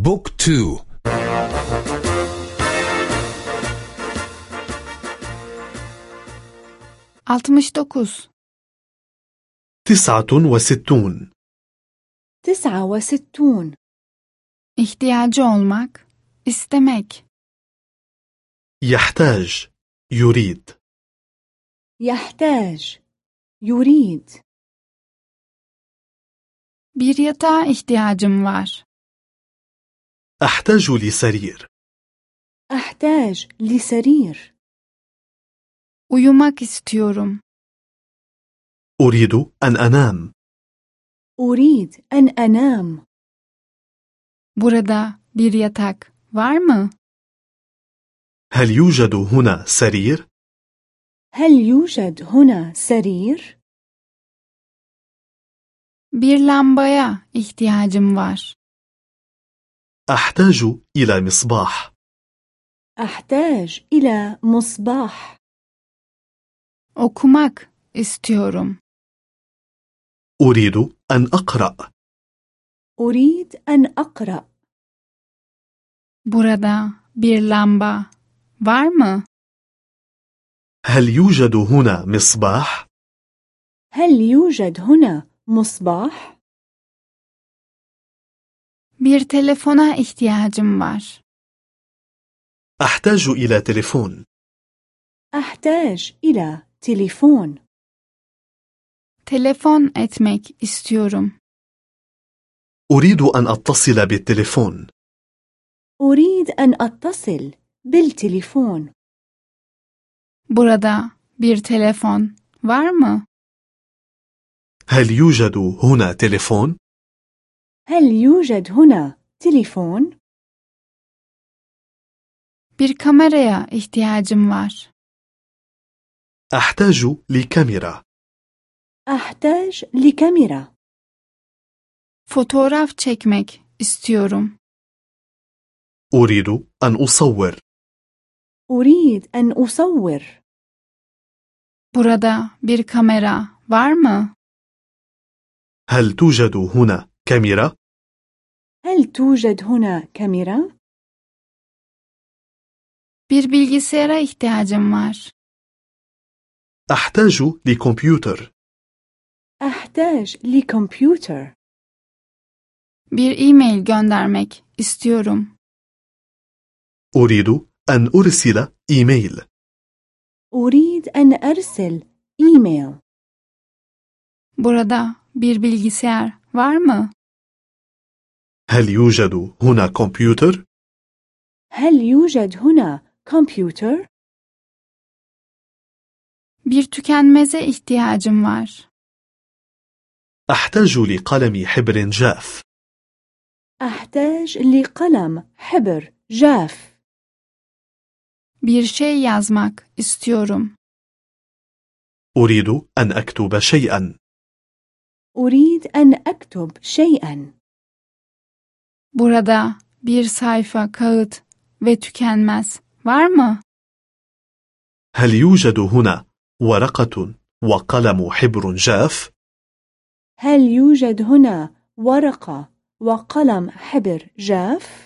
بوك تو. altmış dokuz تسعة وستون. تسعة وستون. ihtiyaç olmak istemek يحتاج. يريد. يحتاج. يريد. بير يتا احتياجم var أحتاج لسرير. أحتاج لسرير. Uyumak istiyorum. أريد أن أنام. أريد أن أنام. Burada bir yatak var mı? هل يوجد هنا سرير؟ هل يوجد هنا سرير؟ bir lambaya ihtiyacım var. أحتاج إلى مصباح. أحتاج إلى مصباح. okumak istiyorum أريد أن أقرأ. أريد أن أقرأ. burada bir lamba var mı هل يوجد هنا مصباح؟ هل يوجد هنا مصباح؟ Bir telefona ihtiyacım var. أحتاج إلى تليفون. أحتاج إلى تليفون. Telefon etmek istiyorum. أريد أن أتصل بالتليفون. أريد أن أتصل بالتليفون. Burada bir telefon var mı? هل يوجد هنا تليفون؟ هل يوجد هنا تليفون؟ bir kameraya ihtiyacım var. أحتاج لكاميرا. أحتاج لكاميرا. Fotoğraf çekmek istiyorum. أريد أن أصور. أريد أن أصور. Burada bir kamera var mı? هل توجد هنا كاميرا؟ هل توجد هنا كاميرا؟ bir bilgisayara ihtiyacım var. أحتاج لكمبيوتر. أحتاج لكمبيوتر. Bir e-mail göndermek istiyorum. أريد أن أرسل إيميل. أريد أن أرسل إيميل. Burada bir bilgisayar var mı? هل يوجد هنا كمبيوتر؟ هل يوجد هنا كمبيوتر؟ bir tükenmeze ihtiyacım var. أحتاج لقلم حبر جاف. أحتاج لقلم حبر جاف. Bir şey yazmak istiyorum. أريد أن أكتب شيئا. أريد أن أكتب شيئا. Burada bir sayfa kağıt ve tükenmez var mı هل يوجد هنا ورقة وقلم حبر جاف؟ هل يوجد هنا ورقة وقلم حبر جاف؟